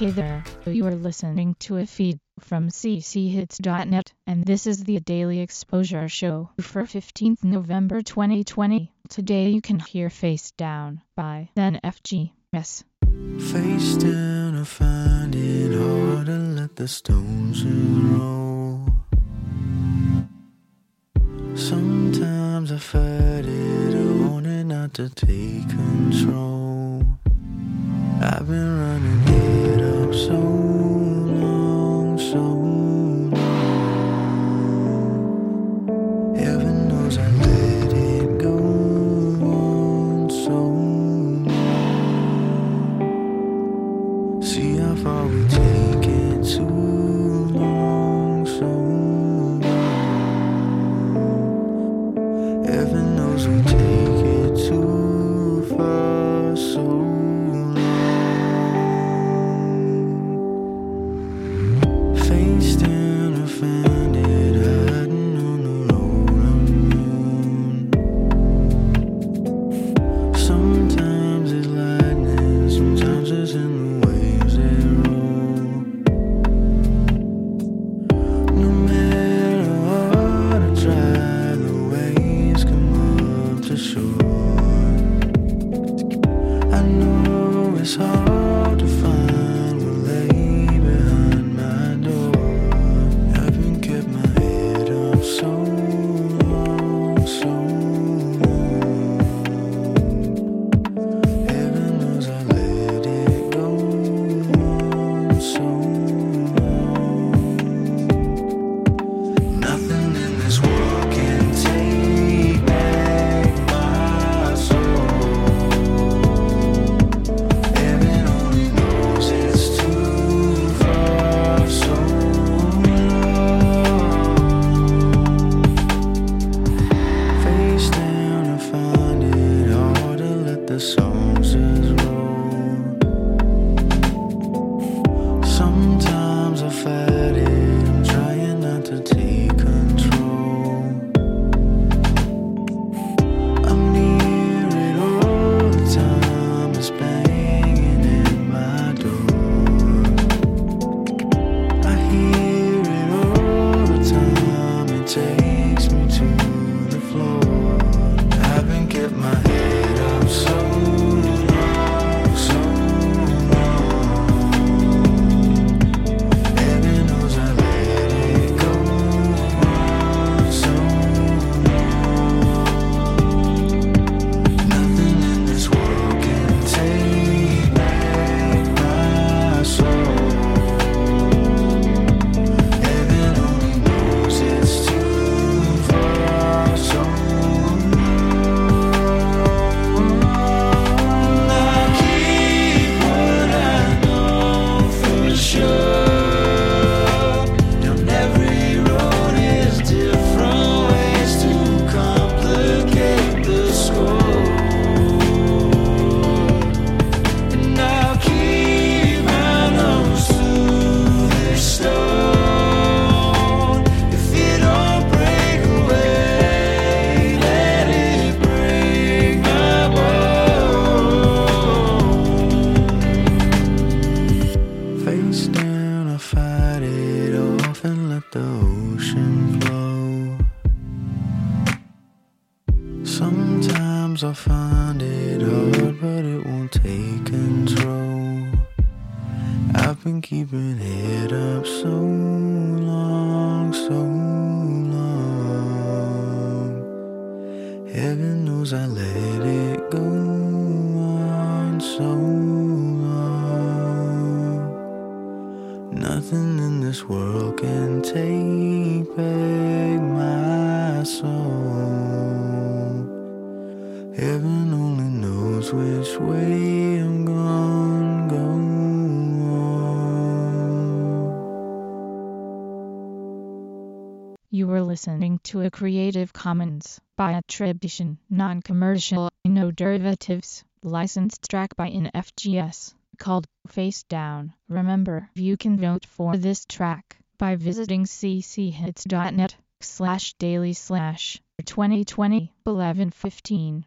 Hey there, you are listening to a feed from cchits.net, and this is the Daily Exposure Show for 15th November 2020. Today you can hear Face Down by NFGS. Face down, I find it hard to let the stones roll. Sometimes I fight it, I want not to take control. Sometimes I find it hard, but it won't take control. I've been keeping it up so long, so long. Heaven knows I let it go on so long. Nothing in this world can take. You were listening to a Creative Commons by attribution, non-commercial, no derivatives, licensed track by NFGS called Face Down. Remember, you can vote for this track by visiting cchits.net slash daily slash 2020 1115.